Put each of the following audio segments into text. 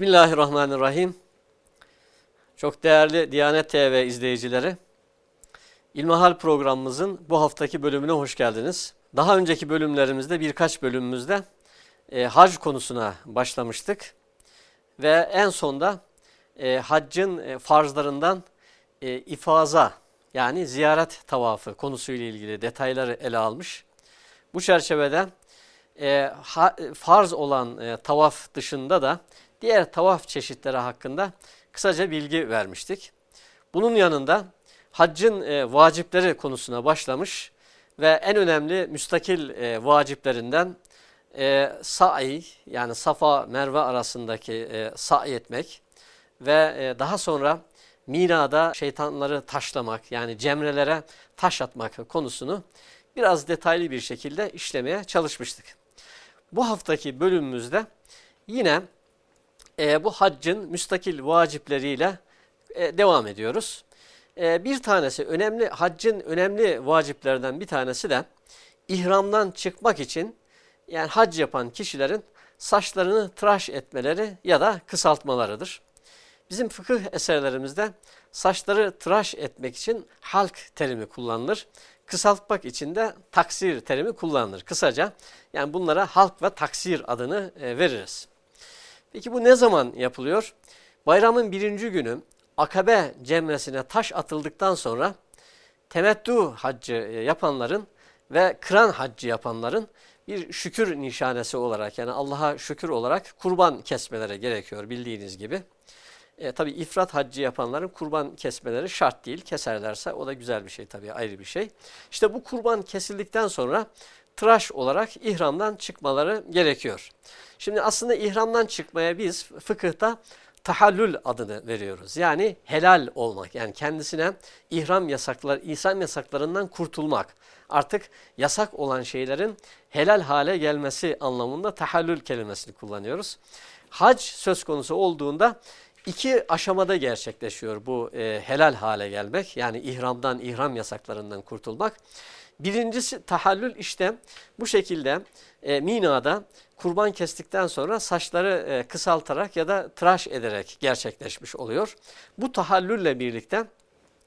Bismillahirrahmanirrahim. Çok değerli Diyanet TV izleyicileri, İlmihal programımızın bu haftaki bölümüne hoş geldiniz. Daha önceki bölümlerimizde birkaç bölümümüzde e, hac konusuna başlamıştık. Ve en sonda e, haccın e, farzlarından e, ifaza yani ziyaret tavafı konusuyla ilgili detayları ele almış. Bu çerçevede e, ha, farz olan e, tavaf dışında da diğer tavaf çeşitleri hakkında kısaca bilgi vermiştik. Bunun yanında haccın e, vacipleri konusuna başlamış ve en önemli müstakil e, vaciplerinden e, sa'i yani Safa Merve arasındaki e, sa'i etmek ve e, daha sonra Mina'da şeytanları taşlamak yani cemrelere taş atmak konusunu biraz detaylı bir şekilde işlemeye çalışmıştık. Bu haftaki bölümümüzde yine e, bu haccın müstakil vacipleriyle e, devam ediyoruz. E, bir tanesi önemli haccın önemli vaciplerden bir tanesi de ihramdan çıkmak için yani hac yapan kişilerin saçlarını tıraş etmeleri ya da kısaltmalarıdır. Bizim fıkıh eserlerimizde saçları tıraş etmek için halk terimi kullanılır. Kısaltmak için de taksir terimi kullanılır. Kısaca yani bunlara halk ve taksir adını e, veririz. Peki bu ne zaman yapılıyor? Bayramın birinci günü akabe cemresine taş atıldıktan sonra temettü haccı e, yapanların ve kıran haccı yapanların bir şükür nişanesi olarak yani Allah'a şükür olarak kurban kesmeleri gerekiyor bildiğiniz gibi. E, tabi ifrat haccı yapanların kurban kesmeleri şart değil. Keserlerse o da güzel bir şey tabii ayrı bir şey. İşte bu kurban kesildikten sonra tıraş olarak ihramdan çıkmaları gerekiyor. Şimdi aslında ihramdan çıkmaya biz fıkıhta tahallül adını veriyoruz. Yani helal olmak yani kendisine ihram yasaklar, ihsan yasaklarından kurtulmak. Artık yasak olan şeylerin helal hale gelmesi anlamında tahallül kelimesini kullanıyoruz. Hac söz konusu olduğunda iki aşamada gerçekleşiyor bu e, helal hale gelmek. Yani ihramdan, ihram yasaklarından kurtulmak. Birincisi tahallül işte bu şekilde e, Mina'da kurban kestikten sonra saçları e, kısaltarak ya da tıraş ederek gerçekleşmiş oluyor. Bu tahallülle birlikte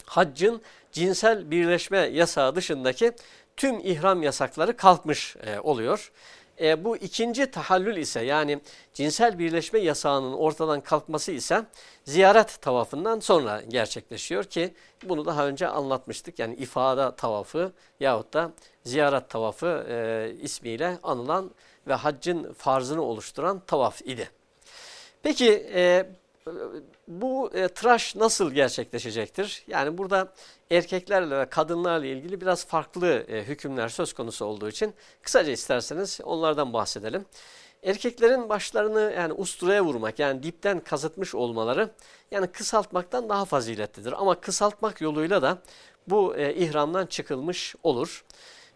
haccın cinsel birleşme yasağı dışındaki tüm ihram yasakları kalkmış e, oluyor. E, bu ikinci tahallül ise yani cinsel birleşme yasağının ortadan kalkması ise ziyaret tavafından sonra gerçekleşiyor ki bunu daha önce anlatmıştık. Yani ifade tavafı yahut da ziyaret tavafı e, ismiyle anılan ve haccın farzını oluşturan tavaf idi. Peki e, bu e, tıraş nasıl gerçekleşecektir? Yani burada erkeklerle ve kadınlarla ilgili biraz farklı e, hükümler söz konusu olduğu için kısaca isterseniz onlardan bahsedelim. Erkeklerin başlarını yani usturaya vurmak yani dipten kazıtmış olmaları yani kısaltmaktan daha faziletlidir. Ama kısaltmak yoluyla da bu e, ihramdan çıkılmış olur.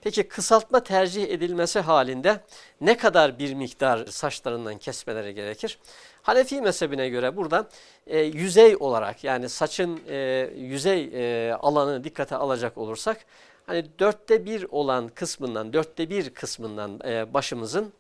Peki kısaltma tercih edilmesi halinde ne kadar bir miktar saçlarından kesmeleri gerekir? Hanefi mezhebine göre burada e, yüzey olarak yani saçın e, yüzey e, alanı dikkate alacak olursak hani dörtte bir olan kısmından dörtte bir kısmından e, başımızın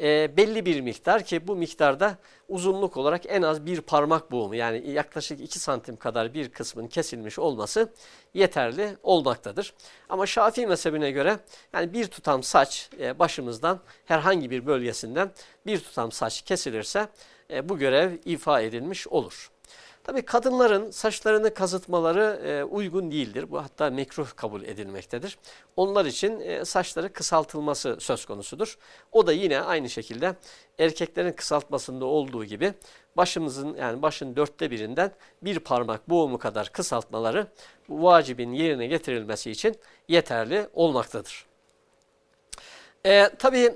e, belli bir miktar ki bu miktarda uzunluk olarak en az bir parmak boğumu yani yaklaşık 2 santim kadar bir kısmın kesilmiş olması yeterli olmaktadır. Ama Şafii mezhebine göre yani bir tutam saç e, başımızdan herhangi bir bölgesinden bir tutam saç kesilirse e, bu görev ifa edilmiş olur. Tabi kadınların saçlarını kazıtmaları e, uygun değildir. Bu hatta mekruh kabul edilmektedir. Onlar için e, saçları kısaltılması söz konusudur. O da yine aynı şekilde erkeklerin kısaltmasında olduğu gibi başımızın yani başın dörtte birinden bir parmak boğumu kadar kısaltmaları bu vacibin yerine getirilmesi için yeterli olmaktadır. E, Tabi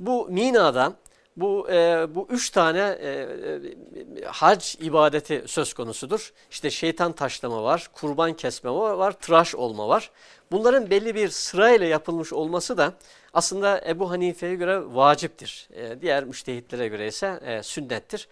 bu Mina'da bu e, bu üç tane e, e, hac ibadeti söz konusudur. İşte şeytan taşlama var, kurban kesme var, tıraş olma var. Bunların belli bir sırayla yapılmış olması da aslında Ebu Hanife'ye göre vaciptir. E, diğer müştehitlere göre ise e, sünnettir.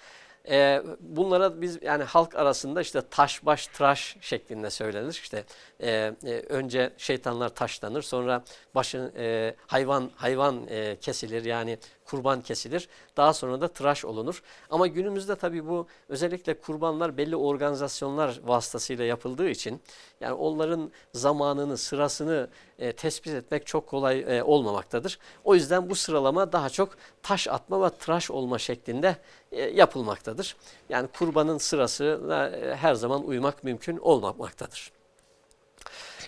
E, bunlara biz yani halk arasında işte taş baş tıraş şeklinde söylenir. İşte e, e, önce şeytanlar taşlanır sonra başın e, hayvan hayvan e, kesilir yani kurban kesilir. Daha sonra da tıraş olunur. Ama günümüzde tabii bu özellikle kurbanlar belli organizasyonlar vasıtasıyla yapıldığı için yani onların zamanını, sırasını e, tespit etmek çok kolay e, olmamaktadır. O yüzden bu sıralama daha çok taş atma ve tıraş olma şeklinde e, yapılmaktadır. Yani kurbanın sırasına e, her zaman uymak mümkün olmamaktadır.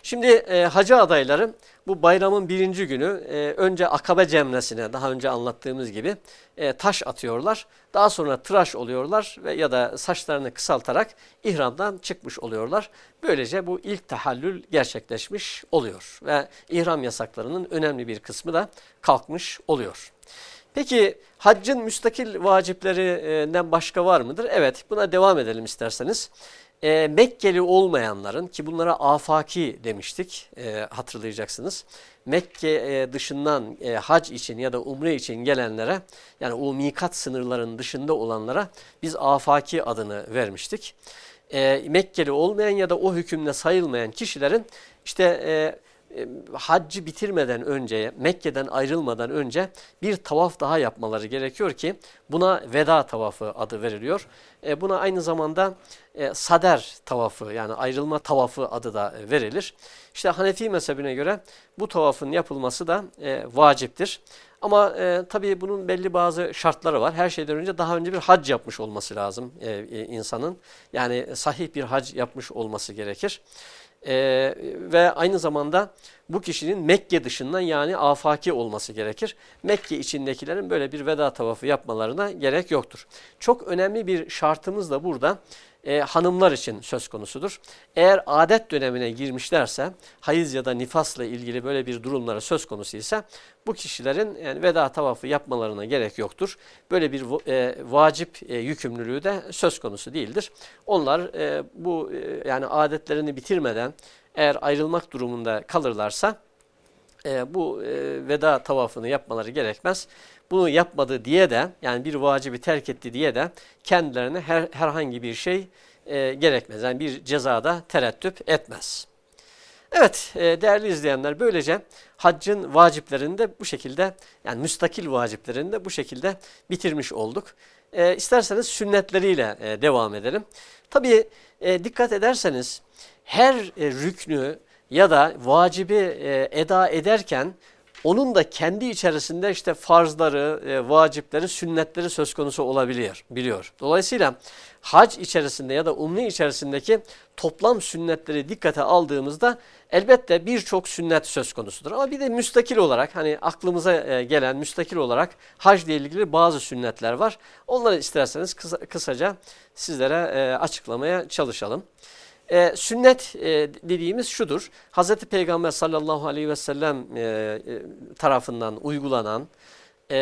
Şimdi e, hacı adayları bu bayramın birinci günü e, önce akabe cemresine daha önce anlattığımız gibi e, taş atıyorlar. Daha sonra tıraş oluyorlar ve ya da saçlarını kısaltarak ihramdan çıkmış oluyorlar. Böylece bu ilk tahallül gerçekleşmiş oluyor ve ihram yasaklarının önemli bir kısmı da kalkmış oluyor. Peki haccın müstakil vaciplerinden başka var mıdır? Evet buna devam edelim isterseniz e, Mekkeli olmayanların ki bunlara afaki demiştik e, hatırlayacaksınız. Mekke e, dışından e, hac için ya da umre için gelenlere yani o mikat sınırların dışında olanlara biz afaki adını vermiştik. E, Mekkeli olmayan ya da o hükümle sayılmayan kişilerin işte e, e, haccı bitirmeden önce, Mekke'den ayrılmadan önce bir tavaf daha yapmaları gerekiyor ki buna veda tavafı adı veriliyor. E, buna aynı zamanda e, sader tavafı yani ayrılma tavafı adı da verilir. İşte Hanefi mezhebine göre bu tavafın yapılması da e, vaciptir. Ama e, tabii bunun belli bazı şartları var. Her şeyden önce daha önce bir hac yapmış olması lazım e, e, insanın. Yani sahih bir hac yapmış olması gerekir. Ee, ve aynı zamanda bu kişinin Mekke dışından yani afaki olması gerekir. Mekke içindekilerin böyle bir veda tavafı yapmalarına gerek yoktur. Çok önemli bir şartımız da burada e, hanımlar için söz konusudur. Eğer adet dönemine girmişlerse, hayız ya da nifasla ilgili böyle bir durumlara söz konusu ise bu kişilerin yani veda tavafı yapmalarına gerek yoktur. Böyle bir e, vacip e, yükümlülüğü de söz konusu değildir. Onlar e, bu e, yani adetlerini bitirmeden eğer ayrılmak durumunda kalırlarsa e, bu e, veda tavafını yapmaları gerekmez. Bunu yapmadı diye de yani bir vacibi terk etti diye de kendilerine her, herhangi bir şey e, gerekmez. Yani bir cezada tereddüt etmez. Evet e, değerli izleyenler böylece haccın vaciplerini de bu şekilde yani müstakil vaciplerini de bu şekilde bitirmiş olduk. E, isterseniz sünnetleriyle e, devam edelim. Tabii e, dikkat ederseniz her e, rüknü ya da vacibi e, eda ederken onun da kendi içerisinde işte farzları, e, vacipleri, sünnetleri söz konusu olabiliyor. Biliyor. Dolayısıyla hac içerisinde ya da umre içerisindeki toplam sünnetleri dikkate aldığımızda elbette birçok sünnet söz konusudur. Ama bir de müstakil olarak hani aklımıza e, gelen müstakil olarak hac ile ilgili bazı sünnetler var. Onları isterseniz kısa, kısaca sizlere e, açıklamaya çalışalım. E, sünnet e, dediğimiz şudur. Hz. Peygamber sallallahu aleyhi ve sellem e, e, tarafından uygulanan e,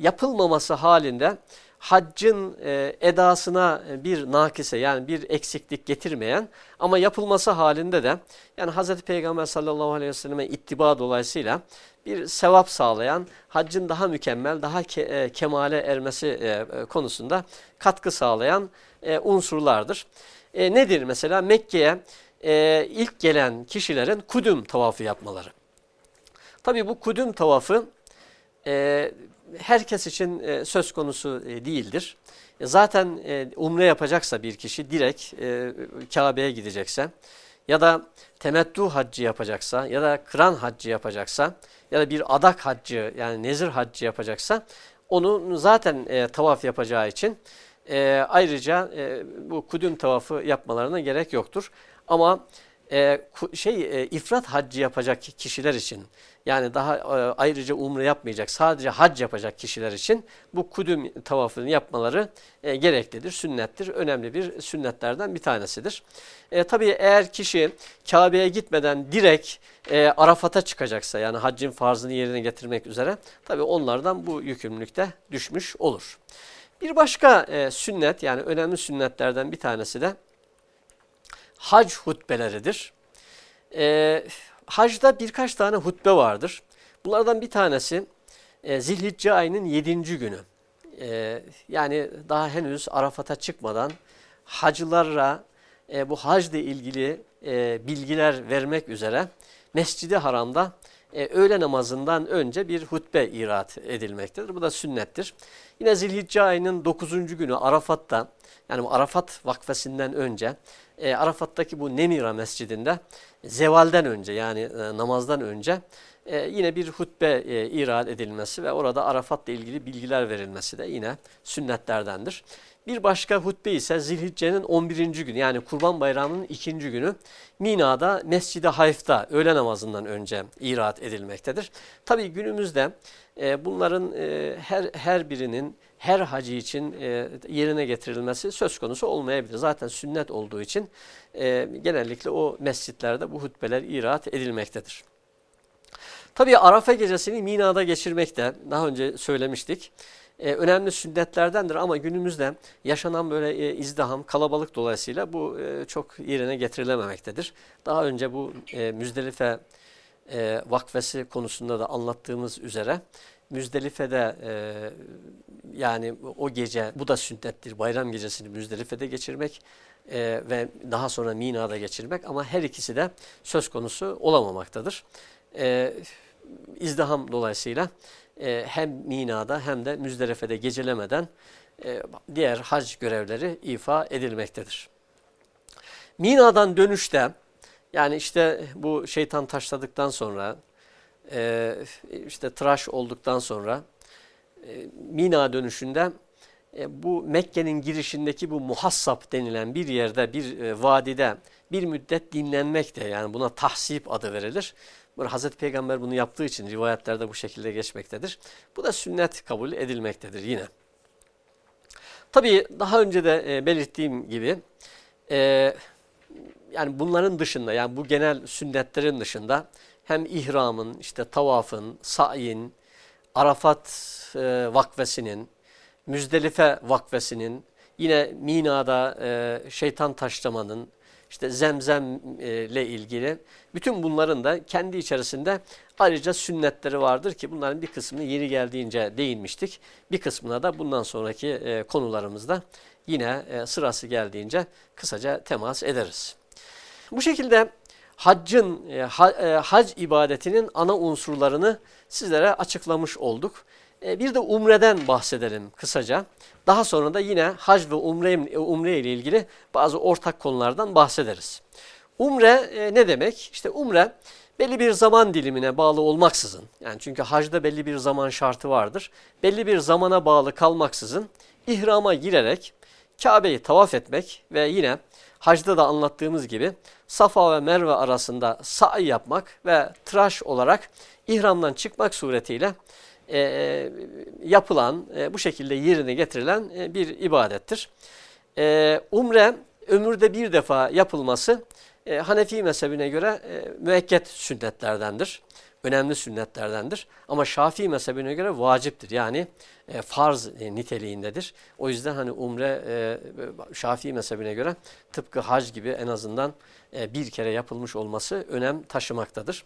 yapılmaması halinde haccın e, edasına bir nakise yani bir eksiklik getirmeyen ama yapılması halinde de yani Hz. Peygamber sallallahu aleyhi ve selleme ittiba dolayısıyla bir sevap sağlayan, haccın daha mükemmel, daha ke, e, kemale ermesi e, konusunda katkı sağlayan e, unsurlardır. E, nedir mesela? Mekke'ye e, ilk gelen kişilerin kudüm tavafı yapmaları. Tabi bu kudüm tavafı e, herkes için e, söz konusu e, değildir. E, zaten e, umre yapacaksa bir kişi direkt e, Kabe'ye gidecekse ya da temettü haccı yapacaksa ya da kıran haccı yapacaksa ya da bir adak haccı yani nezir haccı yapacaksa onun zaten e, tavaf yapacağı için e, ayrıca e, bu kudüm tavafı yapmalarına gerek yoktur. Ama e, şey e, ifrat haccı yapacak kişiler için yani daha e, ayrıca umre yapmayacak sadece hac yapacak kişiler için bu kudüm tavafını yapmaları e, gereklidir, sünnettir. Önemli bir sünnetlerden bir tanesidir. E, tabii eğer kişi Kabe'ye gitmeden direkt e, Arafat'a çıkacaksa yani haccın farzını yerine getirmek üzere tabii onlardan bu yükümlülükte düşmüş olur. Bir başka e, sünnet yani önemli sünnetlerden bir tanesi de hac hutbeleridir. E, hacda birkaç tane hutbe vardır. Bunlardan bir tanesi e, Zilhicce ayının 7. günü. e, yani daha henüz Arafat'a çıkmadan hacılara e, bu hacla ilgili e, bilgiler vermek üzere Mescid-i Haram'da e, öğle namazından önce bir hutbe irat edilmektedir. Bu da sünnettir. Yine Zilhicce ayının 9. günü Arafat'ta yani bu Arafat vakfesinden önce e, Arafat'taki bu Nemira mescidinde zevalden önce yani e, namazdan önce e, yine bir hutbe e, irad edilmesi ve orada Arafat'la ilgili bilgiler verilmesi de yine sünnetlerdendir. Bir başka hutbe ise Zilhicce'nin 11. günü yani Kurban Bayramı'nın ikinci günü Mina'da Mescid-i Hayf'ta öğle namazından önce irat edilmektedir. Tabi günümüzde e, bunların e, her, her birinin her hacı için e, yerine getirilmesi söz konusu olmayabilir. Zaten sünnet olduğu için e, genellikle o mescitlerde bu hutbeler irat edilmektedir. Tabii Arafa gecesini Mina'da geçirmek de daha önce söylemiştik. E, önemli sünnetlerdendir ama günümüzde yaşanan böyle e, izdiham, kalabalık dolayısıyla bu e, çok yerine getirilememektedir. Daha önce bu e, Müzdelife e, vakfesi konusunda da anlattığımız üzere Müzdelife'de e, yani o gece bu da sünnettir. Bayram gecesini Müzdelife'de geçirmek e, ve daha sonra Mina'da geçirmek ama her ikisi de söz konusu olamamaktadır. E, izdiham dolayısıyla e, hem Mina'da hem de Müzdelife'de gecelemeden e, diğer hac görevleri ifa edilmektedir. Mina'dan dönüşte yani işte bu şeytan taşladıktan sonra e, işte tıraş olduktan sonra e, Mina dönüşünde e, bu Mekke'nin girişindeki bu muhassab denilen bir yerde bir e, vadide bir müddet dinlenmek de yani buna tahsip adı verilir. Böyle Hazreti Peygamber bunu yaptığı için rivayetlerde bu şekilde geçmektedir. Bu da sünnet kabul edilmektedir yine. Tabii daha önce de e, belirttiğim gibi e, yani bunların dışında yani bu genel sünnetlerin dışında hem ihramın, işte tavafın, sa'yin, Arafat e, vakfesinin, Müzdelife vakfesinin, yine Mina'da e, şeytan taşlamanın, işte zemzem e, ilgili bütün bunların da kendi içerisinde ayrıca sünnetleri vardır ki bunların bir kısmını yeni geldiğince değinmiştik. Bir kısmına da bundan sonraki e, konularımızda yine e, sırası geldiğince kısaca temas ederiz. Bu şekilde haccın, e, e, hac ibadetinin ana unsurlarını sizlere açıklamış olduk. E, bir de umreden bahsedelim kısaca. Daha sonra da yine hac ve umre, umre ile ilgili bazı ortak konulardan bahsederiz. Umre ne demek? İşte umre belli bir zaman dilimine bağlı olmaksızın, yani çünkü hacda belli bir zaman şartı vardır. Belli bir zamana bağlı kalmaksızın ihrama girerek Kabe'yi tavaf etmek ve yine hacda da anlattığımız gibi Safa ve Merve arasında sa'i yapmak ve tıraş olarak ihramdan çıkmak suretiyle e, yapılan, e, bu şekilde yerine getirilen e, bir ibadettir. E, umre ömürde bir defa yapılması e, Hanefi mezhebine göre e, müekket sünnetlerdendir. Önemli sünnetlerdendir. Ama Şafii mezhebine göre vaciptir. Yani e, farz e, niteliğindedir. O yüzden hani umre e, Şafii mezhebine göre tıpkı hac gibi en azından e, bir kere yapılmış olması önem taşımaktadır.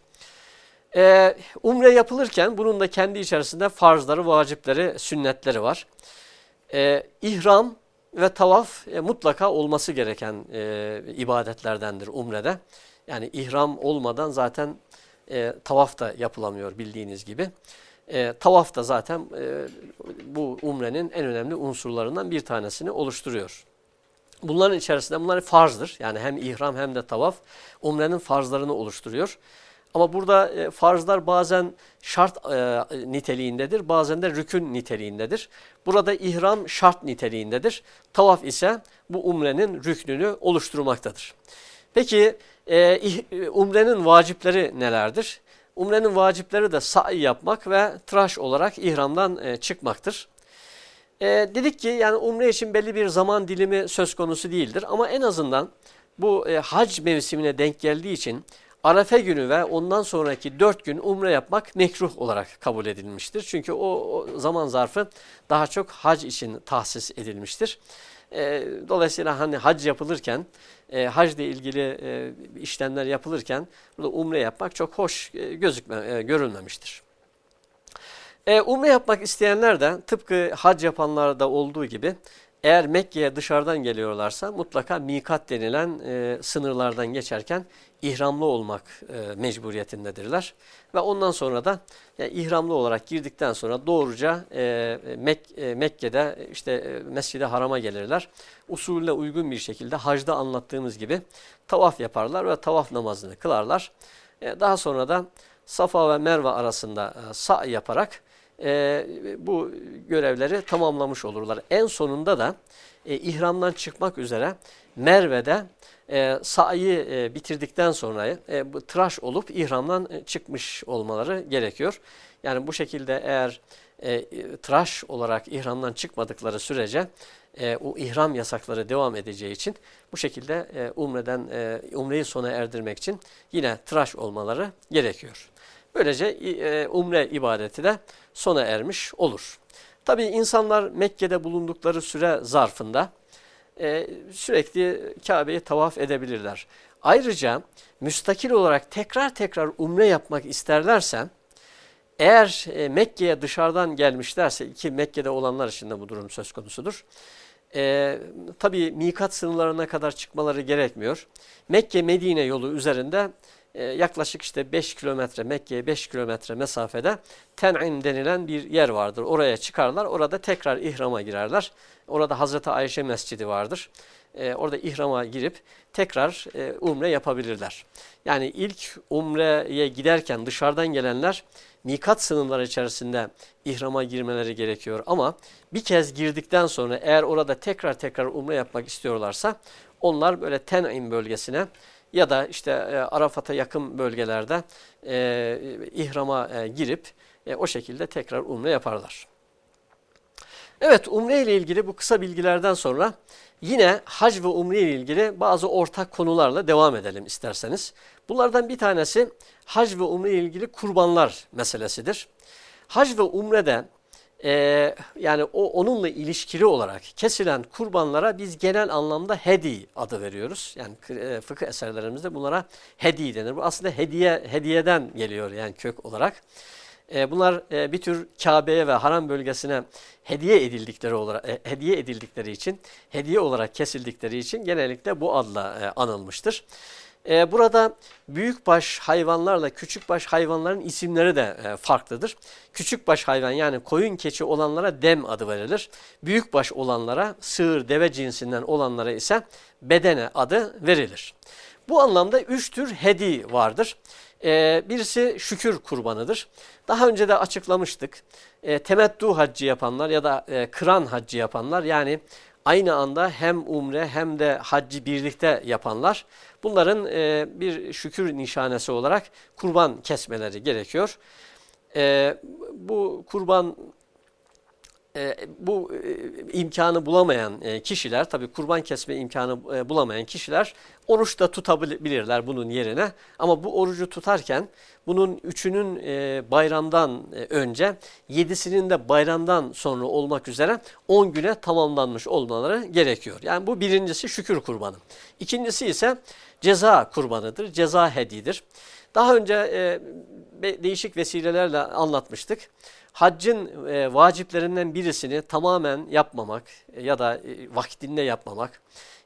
Ee, umre yapılırken bunun da kendi içerisinde farzları, vacipleri, sünnetleri var. Ee, ihram ve tavaf e, mutlaka olması gereken e, ibadetlerdendir umrede. Yani ihram olmadan zaten e, tavaf da yapılamıyor bildiğiniz gibi. E, tavaf da zaten e, bu umrenin en önemli unsurlarından bir tanesini oluşturuyor. Bunların içerisinde bunlar farzdır. Yani hem ihram hem de tavaf umrenin farzlarını oluşturuyor. Ama burada e, farzlar bazen şart e, niteliğindedir, bazen de rükün niteliğindedir. Burada ihram şart niteliğindedir. Tavaf ise bu umrenin rüknünü oluşturmaktadır. Peki e, umrenin vacipleri nelerdir? Umrenin vacipleri de sa'i yapmak ve tıraş olarak ihramdan e, çıkmaktır. E, dedik ki yani umre için belli bir zaman dilimi söz konusu değildir ama en azından bu e, hac mevsimine denk geldiği için Arefe günü ve ondan sonraki dört gün umre yapmak mekruh olarak kabul edilmiştir. Çünkü o, o zaman zarfı daha çok hac için tahsis edilmiştir. E, dolayısıyla hani hac yapılırken, e, hacla ilgili e, işlemler yapılırken burada umre yapmak çok hoş e, gözükme, e, görülmemiştir. E, umre yapmak isteyenler de tıpkı hac yapanlarda olduğu gibi eğer Mekke'ye dışarıdan geliyorlarsa mutlaka mikat denilen e, sınırlardan geçerken ihramlı olmak e, mecburiyetindedirler. Ve ondan sonra da yani ihramlı olarak girdikten sonra doğruca e, Mek e, Mekke'de işte e, Mescid-i Haram'a gelirler. Usulüne uygun bir şekilde hacda anlattığımız gibi tavaf yaparlar ve tavaf namazını kılarlar. E, daha sonra da Safa ve Merve arasında e, sa yaparak e, bu görevleri tamamlamış olurlar. En sonunda da e, ihramdan çıkmak üzere Merve'de e, sa'yı e, bitirdikten sonra e, bu tıraş olup ihramdan e, çıkmış olmaları gerekiyor. Yani bu şekilde eğer e, tıraş olarak ihramdan çıkmadıkları sürece e, o ihram yasakları devam edeceği için bu şekilde e, umreden e, umreyi sona erdirmek için yine tıraş olmaları gerekiyor. Böylece e, umre ibadeti de sona ermiş olur. Tabi insanlar Mekke'de bulundukları süre zarfında e, sürekli Kabe'yi tavaf edebilirler. Ayrıca müstakil olarak tekrar tekrar umre yapmak isterlerse eğer e, Mekke'ye dışarıdan gelmişlerse ki Mekke'de olanlar için de bu durum söz konusudur. E, tabii mikat sınırlarına kadar çıkmaları gerekmiyor. Mekke-Medine yolu üzerinde yaklaşık işte 5 kilometre Mekke'ye 5 kilometre mesafede Ten'im denilen bir yer vardır. Oraya çıkarlar. Orada tekrar ihrama girerler. Orada Hazreti Ayşe Mescidi vardır. E, orada ihrama girip tekrar e, umre yapabilirler. Yani ilk umreye giderken dışarıdan gelenler mikat sınırları içerisinde ihrama girmeleri gerekiyor. Ama bir kez girdikten sonra eğer orada tekrar tekrar umre yapmak istiyorlarsa onlar böyle Ten'im bölgesine ya da işte e, Arafat'a yakın bölgelerde e, ihrama e, girip e, o şekilde tekrar umre yaparlar. Evet umre ile ilgili bu kısa bilgilerden sonra yine hac ve umre ile ilgili bazı ortak konularla devam edelim isterseniz. Bunlardan bir tanesi hac ve umre ile ilgili kurbanlar meselesidir. Hac ve umrede e, yani o onunla ilişkili olarak kesilen kurbanlara biz genel anlamda hedi adı veriyoruz. Yani e, fıkıh eserlerimizde bunlara hedi denir. Bu aslında hediye hediyeden geliyor yani kök olarak. E, bunlar e, bir tür Kabe'ye ve haram bölgesine hediye edildikleri olarak e, hediye edildikleri için, hediye olarak kesildikleri için genellikle bu adla e, anılmıştır. E, burada büyükbaş hayvanlarla küçükbaş hayvanların isimleri de e, farklıdır. Küçükbaş hayvan yani koyun keçi olanlara dem adı verilir. Büyükbaş olanlara sığır deve cinsinden olanlara ise bedene adı verilir. Bu anlamda üç tür hedi vardır. E, birisi şükür kurbanıdır. Daha önce de açıklamıştık. E, temettü haccı yapanlar ya da e, kıran haccı yapanlar yani aynı anda hem umre hem de haccı birlikte yapanlar bunların e, bir şükür nişanesi olarak kurban kesmeleri gerekiyor. E, bu kurban e, bu e, imkanı bulamayan e, kişiler, tabi kurban kesme imkanı e, bulamayan kişiler oruç da tutabilirler bunun yerine. Ama bu orucu tutarken bunun üçünün e, bayramdan e, önce, yedisinin de bayramdan sonra olmak üzere on güne tamamlanmış olmaları gerekiyor. Yani bu birincisi şükür kurbanı. İkincisi ise ceza kurbanıdır, ceza hedidir. Daha önce e, değişik vesilelerle anlatmıştık haccın e, vaciplerinden birisini tamamen yapmamak ya da e, vaktinde yapmamak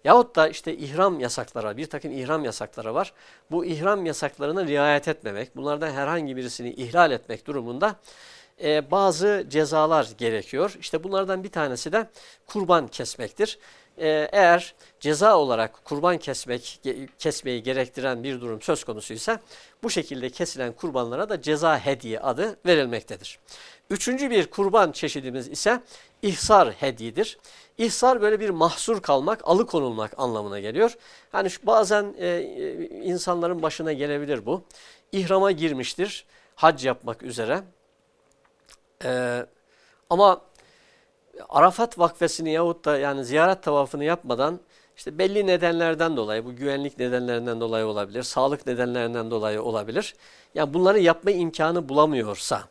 yahut da işte ihram yasakları bir takım ihram yasakları var. Bu ihram yasaklarına riayet etmemek, bunlardan herhangi birisini ihlal etmek durumunda e, bazı cezalar gerekiyor. İşte bunlardan bir tanesi de kurban kesmektir. E, eğer ceza olarak kurban kesmek kesmeyi gerektiren bir durum söz konusuysa bu şekilde kesilen kurbanlara da ceza hediye adı verilmektedir. Üçüncü bir kurban çeşidimiz ise ihsar hediyedir. İhsar böyle bir mahsur kalmak, alıkonulmak anlamına geliyor. Hani bazen e, e, insanların başına gelebilir bu. İhrama girmiştir hac yapmak üzere. E, ama Arafat vakfesini yahut da yani ziyaret tavafını yapmadan işte belli nedenlerden dolayı, bu güvenlik nedenlerinden dolayı olabilir, sağlık nedenlerinden dolayı olabilir. Yani bunları yapma imkanı bulamıyorsa,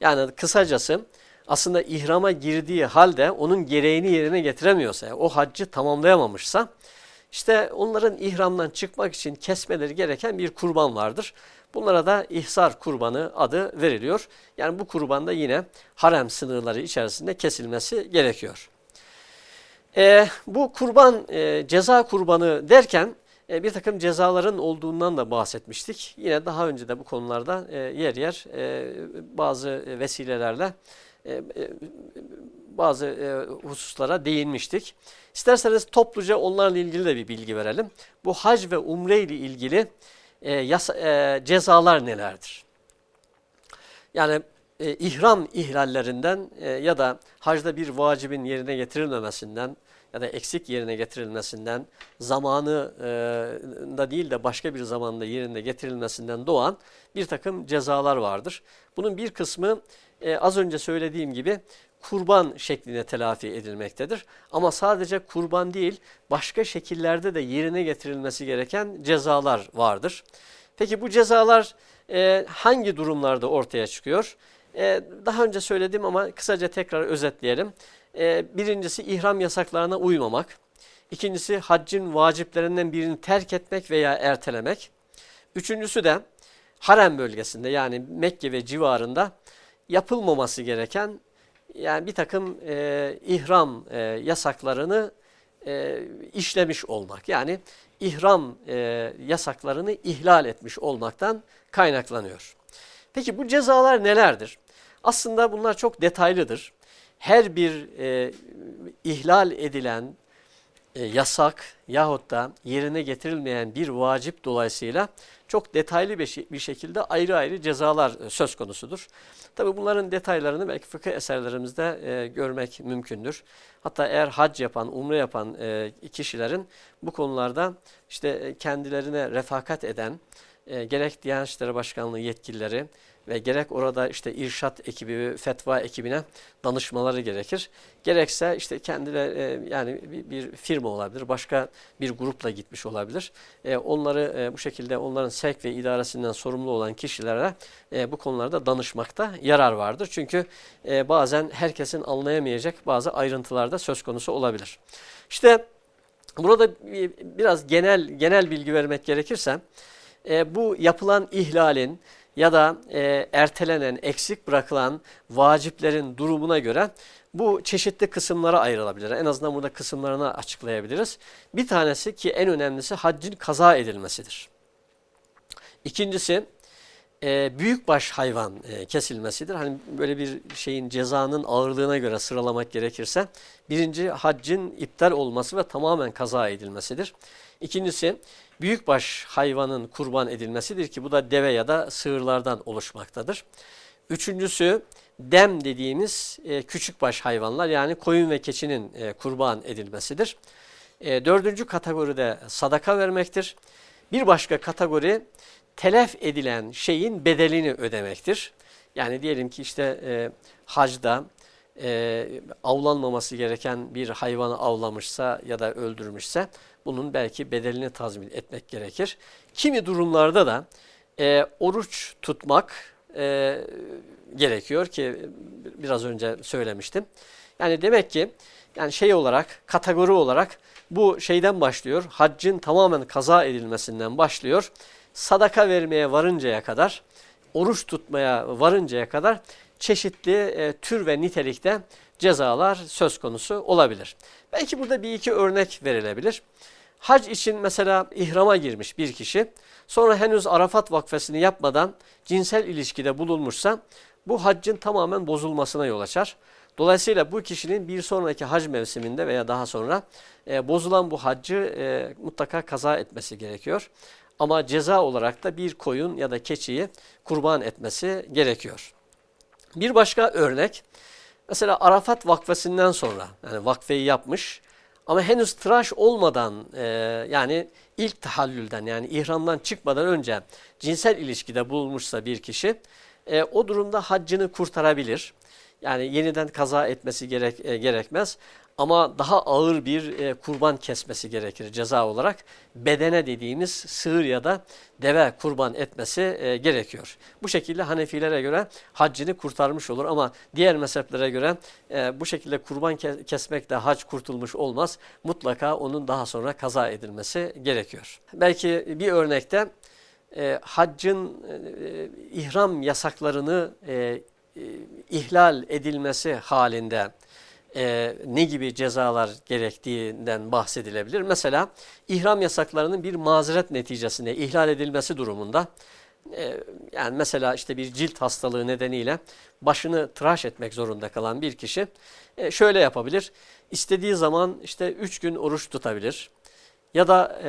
yani kısacası aslında ihrama girdiği halde onun gereğini yerine getiremiyorsa, yani o haccı tamamlayamamışsa, işte onların ihramdan çıkmak için kesmeleri gereken bir kurban vardır. Bunlara da ihsar kurbanı adı veriliyor. Yani bu kurban da yine harem sınırları içerisinde kesilmesi gerekiyor. E, bu kurban e, ceza kurbanı derken e, bir takım cezaların olduğundan da bahsetmiştik. Yine daha önce de bu konularda e, yer yer e, bazı vesilelerle e, e, bazı e, hususlara değinmiştik. İsterseniz topluca onlarla ilgili de bir bilgi verelim. Bu hac ve umre ile ilgili e, yasa, e, cezalar nelerdir? Yani e, ihram ihlallerinden e, ya da hacda bir vacibin yerine getirilmemesinden ya da eksik yerine getirilmesinden, zamanı e, da değil de başka bir zamanda yerine getirilmesinden doğan bir takım cezalar vardır. Bunun bir kısmı e, az önce söylediğim gibi kurban şeklinde telafi edilmektedir. Ama sadece kurban değil başka şekillerde de yerine getirilmesi gereken cezalar vardır. Peki bu cezalar e, hangi durumlarda ortaya çıkıyor? E, daha önce söyledim ama kısaca tekrar özetleyelim. E, birincisi ihram yasaklarına uymamak. İkincisi haccın vaciplerinden birini terk etmek veya ertelemek. Üçüncüsü de harem bölgesinde yani Mekke ve civarında yapılmaması gereken yani bir takım e, ihram e, yasaklarını e, işlemiş olmak. Yani ihram e, yasaklarını ihlal etmiş olmaktan kaynaklanıyor. Peki bu cezalar nelerdir? Aslında bunlar çok detaylıdır. Her bir e, ihlal edilen e, yasak yahut da yerine getirilmeyen bir vacip dolayısıyla çok detaylı bir şekilde ayrı ayrı cezalar e, söz konusudur. Tabi bunların detaylarını belki fıkıh eserlerimizde e, görmek mümkündür. Hatta eğer hac yapan, umre yapan e, kişilerin bu konularda işte e, kendilerine refakat eden, e, gerek Diyanet İşleri Başkanlığı yetkilileri, ve gerek orada işte irşat ekibi, fetva ekibine danışmaları gerekir. Gerekse işte kendileri e, yani bir, firma olabilir, başka bir grupla gitmiş olabilir. E, onları e, bu şekilde onların sevk ve idaresinden sorumlu olan kişilere bu konularda danışmakta yarar vardır. Çünkü bazen herkesin anlayamayacak bazı ayrıntılarda söz konusu olabilir. İşte burada biraz genel genel bilgi vermek gerekirse bu yapılan ihlalin ya da e, ertelenen, eksik bırakılan vaciplerin durumuna göre bu çeşitli kısımlara ayrılabilir. En azından burada kısımlarını açıklayabiliriz. Bir tanesi ki en önemlisi haccın kaza edilmesidir. İkincisi e, büyükbaş hayvan e, kesilmesidir. Hani böyle bir şeyin cezanın ağırlığına göre sıralamak gerekirse birinci haccın iptal olması ve tamamen kaza edilmesidir. İkincisi büyükbaş hayvanın kurban edilmesidir ki bu da deve ya da sığırlardan oluşmaktadır. Üçüncüsü dem dediğimiz e, küçükbaş hayvanlar yani koyun ve keçinin e, kurban edilmesidir. E, dördüncü kategoride sadaka vermektir. Bir başka kategori telef edilen şeyin bedelini ödemektir. Yani diyelim ki işte e, hacda e, avlanmaması gereken bir hayvanı avlamışsa ya da öldürmüşse bunun belki bedelini tazmin etmek gerekir. Kimi durumlarda da e, oruç tutmak e, gerekiyor ki biraz önce söylemiştim. Yani demek ki yani şey olarak kategori olarak bu şeyden başlıyor. Haccın tamamen kaza edilmesinden başlıyor. Sadaka vermeye varıncaya kadar, oruç tutmaya varıncaya kadar çeşitli e, tür ve nitelikte cezalar söz konusu olabilir. Belki burada bir iki örnek verilebilir. Hac için mesela ihrama girmiş bir kişi sonra henüz Arafat vakfesini yapmadan cinsel ilişkide bulunmuşsa bu haccın tamamen bozulmasına yol açar. Dolayısıyla bu kişinin bir sonraki hac mevsiminde veya daha sonra e, bozulan bu haccı e, mutlaka kaza etmesi gerekiyor. Ama ceza olarak da bir koyun ya da keçiyi kurban etmesi gerekiyor. Bir başka örnek mesela Arafat vakfesinden sonra yani vakfeyi yapmış ama henüz tıraş olmadan e, yani ilk tahallülden yani ihramdan çıkmadan önce cinsel ilişkide bulunmuşsa bir kişi e, o durumda haccını kurtarabilir. Yani yeniden kaza etmesi gerek, e, gerekmez. Ama daha ağır bir e, kurban kesmesi gerekir ceza olarak. Bedene dediğimiz sığır ya da deve kurban etmesi e, gerekiyor. Bu şekilde Hanefilere göre haccını kurtarmış olur ama diğer mezheplere göre e, bu şekilde kurban ke kesmekle hac kurtulmuş olmaz. Mutlaka onun daha sonra kaza edilmesi gerekiyor. Belki bir örnekte e, haccın e, ihram yasaklarını e, e, ihlal edilmesi halinde e, ne gibi cezalar gerektiğinden bahsedilebilir. Mesela ihram yasaklarının bir mazeret neticesinde ihlal edilmesi durumunda e, yani mesela işte bir cilt hastalığı nedeniyle başını tıraş etmek zorunda kalan bir kişi e, şöyle yapabilir. İstediği zaman işte üç gün oruç tutabilir ya da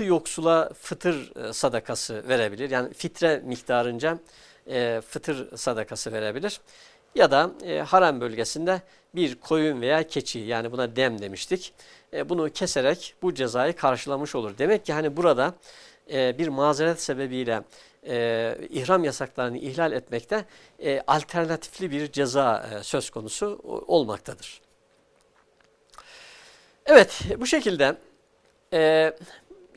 e, yoksula fıtır e, sadakası verebilir. Yani fitre miktarınca e, fıtır sadakası verebilir. Ya da e, harem bölgesinde bir koyun veya keçi yani buna dem demiştik. E, bunu keserek bu cezayı karşılamış olur. Demek ki hani burada e, bir mazeret sebebiyle e, ihram yasaklarını ihlal etmekte e, alternatifli bir ceza e, söz konusu olmaktadır. Evet bu şekilde e,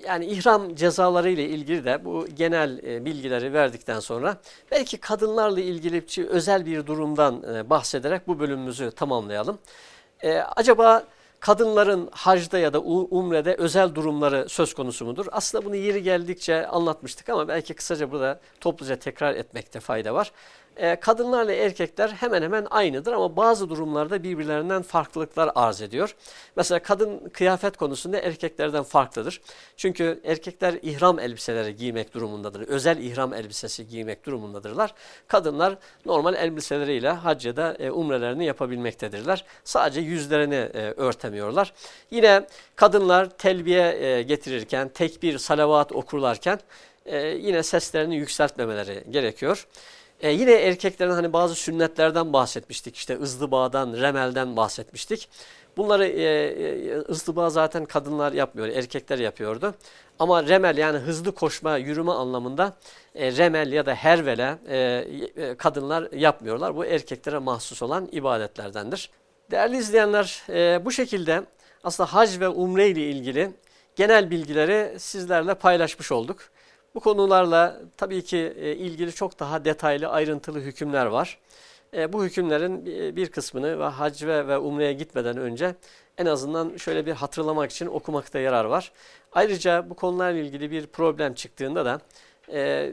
yani ihram cezaları ile ilgili de bu genel e, bilgileri verdikten sonra belki kadınlarla ilgili özel bir durumdan e, bahsederek bu bölümümüzü tamamlayalım. E, acaba kadınların hacda ya da umrede özel durumları söz konusu mudur? Aslında bunu yeri geldikçe anlatmıştık ama belki kısaca burada topluca tekrar etmekte fayda var e, kadınlarla erkekler hemen hemen aynıdır ama bazı durumlarda birbirlerinden farklılıklar arz ediyor. Mesela kadın kıyafet konusunda erkeklerden farklıdır. Çünkü erkekler ihram elbiseleri giymek durumundadır. Özel ihram elbisesi giymek durumundadırlar. Kadınlar normal elbiseleriyle haccada e, umrelerini yapabilmektedirler. Sadece yüzlerini e, örtemiyorlar. Yine kadınlar telbiye e, getirirken, tekbir, salavat okurlarken e, yine seslerini yükseltmemeleri gerekiyor. E, yine erkeklerin hani bazı sünnetlerden bahsetmiştik. İşte ızdıbadan, remelden bahsetmiştik. Bunları e, e, ızdıba zaten kadınlar yapmıyor, erkekler yapıyordu. Ama remel yani hızlı koşma, yürüme anlamında e, remel ya da hervele e, e, kadınlar yapmıyorlar. Bu erkeklere mahsus olan ibadetlerdendir. Değerli izleyenler e, bu şekilde aslında hac ve umre ile ilgili genel bilgileri sizlerle paylaşmış olduk. Bu konularla tabii ki e, ilgili çok daha detaylı ayrıntılı hükümler var. E, bu hükümlerin bir kısmını ve hac ve, umreye gitmeden önce en azından şöyle bir hatırlamak için okumakta yarar var. Ayrıca bu konularla ilgili bir problem çıktığında da e,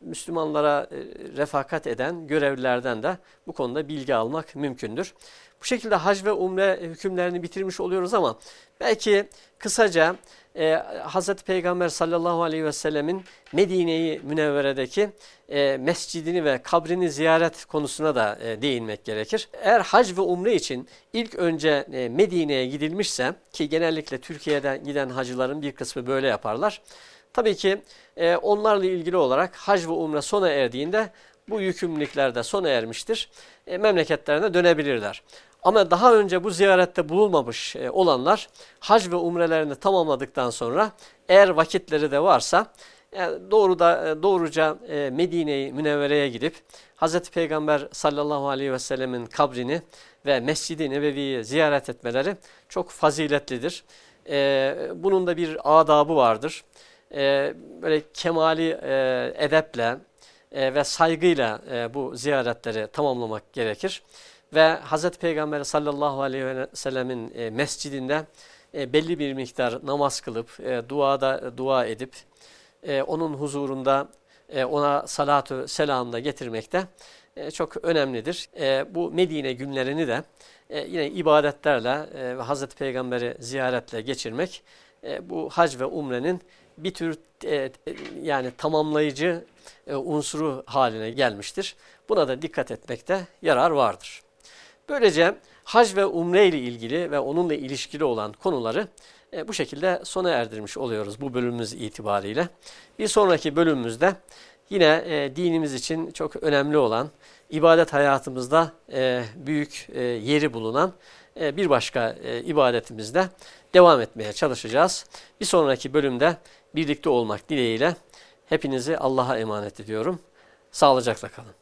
Müslümanlara e, refakat eden görevlilerden de bu konuda bilgi almak mümkündür. Bu şekilde hac ve umre hükümlerini bitirmiş oluyoruz ama belki kısaca e, Hz. Peygamber sallallahu aleyhi ve sellemin Medine-i Münevvere'deki e, mescidini ve kabrini ziyaret konusuna da e, değinmek gerekir. Eğer hac ve umre için ilk önce e, Medine'ye gidilmişse ki genellikle Türkiye'den giden hacıların bir kısmı böyle yaparlar. Tabii ki e, onlarla ilgili olarak hac ve umre sona erdiğinde bu yükümlülükler de sona ermiştir. E, memleketlerine dönebilirler. Ama daha önce bu ziyarette bulunmamış e, olanlar hac ve umrelerini tamamladıktan sonra eğer vakitleri de varsa yani doğru da e, doğruca e, Medine'yi Münevvere'ye gidip Hz. Peygamber sallallahu aleyhi ve sellemin kabrini ve Mescid-i Nebevi'yi ziyaret etmeleri çok faziletlidir. Bunun da bir adabı vardır. Böyle kemali edeple ve saygıyla bu ziyaretleri tamamlamak gerekir ve Hz. Peygamber sallallahu aleyhi ve sellemin e, mescidinde e, belli bir miktar namaz kılıp e, duada dua edip onun huzurunda ona salatu selamda getirmekte e, çok önemlidir. Bu Medine günlerini de yine ibadetlerle ve Hz. Peygamber'i ziyaretle geçirmek bu hac ve umrenin bir tür yani tamamlayıcı unsuru haline gelmiştir. Buna da dikkat etmekte yarar vardır. Böylece hac ve umre ile ilgili ve onunla ilişkili olan konuları e, bu şekilde sona erdirmiş oluyoruz bu bölümümüz itibariyle. Bir sonraki bölümümüzde yine e, dinimiz için çok önemli olan, ibadet hayatımızda e, büyük e, yeri bulunan e, bir başka e, ibadetimizde devam etmeye çalışacağız. Bir sonraki bölümde birlikte olmak dileğiyle hepinizi Allah'a emanet ediyorum. Sağlıcakla kalın.